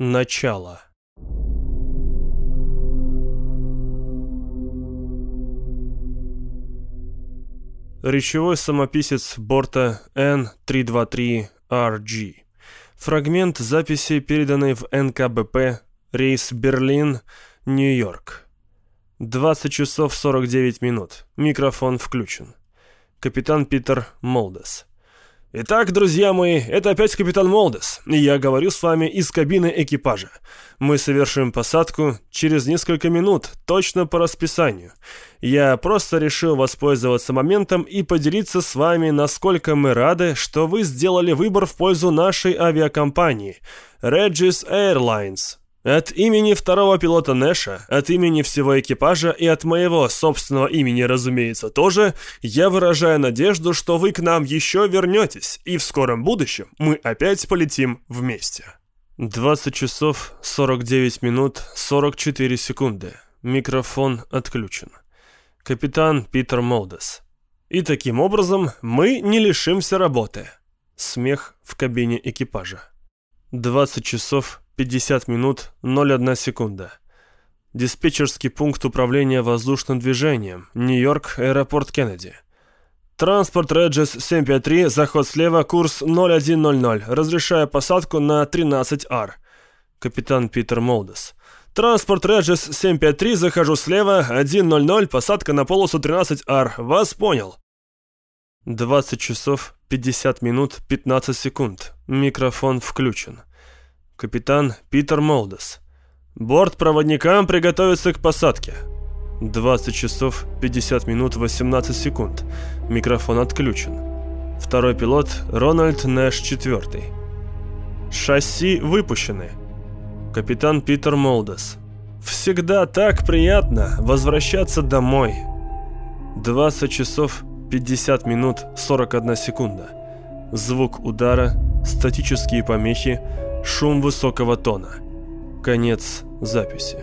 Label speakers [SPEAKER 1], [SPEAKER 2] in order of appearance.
[SPEAKER 1] Начало. Речевой самописец борта N323RG. Фрагмент записи, переданный в НКБП, рейс Берлин, Нью-Йорк. 20 часов 49 минут. Микрофон включен. Капитан Питер Молдес. Итак, друзья мои, это опять капитан Молдес, и я говорю с вами из кабины экипажа. Мы совершим посадку через несколько минут, точно по расписанию. Я просто решил воспользоваться моментом и поделиться с вами, насколько мы рады, что вы сделали выбор в пользу нашей авиакомпании Regis Airlines. От имени второго пилота Нэша, от имени всего экипажа и от моего собственного имени, разумеется, тоже, я выражаю надежду, что вы к нам еще вернетесь, и в скором будущем мы опять полетим вместе. 20 часов 49 минут 44 секунды. Микрофон отключен. Капитан Питер Молдес. И таким образом мы не лишимся работы. Смех в кабине экипажа. 20 часов 50 минут 01 секунда. Диспетчерский пункт управления воздушным движением. Нью-Йорк, аэропорт Кеннеди. Транспорт Реджес 753, заход слева, курс 0100. Разрешаю посадку на 13R. Капитан Питер Молдес. Транспорт Реджес 753, захожу слева, 100, посадка на полосу 13R. Вас понял. 20 часов 50 минут 15 секунд. Микрофон включен. Капитан Питер Молдес. Борт проводникам приготовиться к посадке. 20 часов 50 минут 18 секунд. Микрофон отключен. Второй пилот Рональд Нэш IV. Шасси выпущены. Капитан Питер Молдес. Всегда так приятно возвращаться домой. 20 часов 50 минут 41 секунда. Звук удара, статические помехи, Шум высокого тона. Конец записи.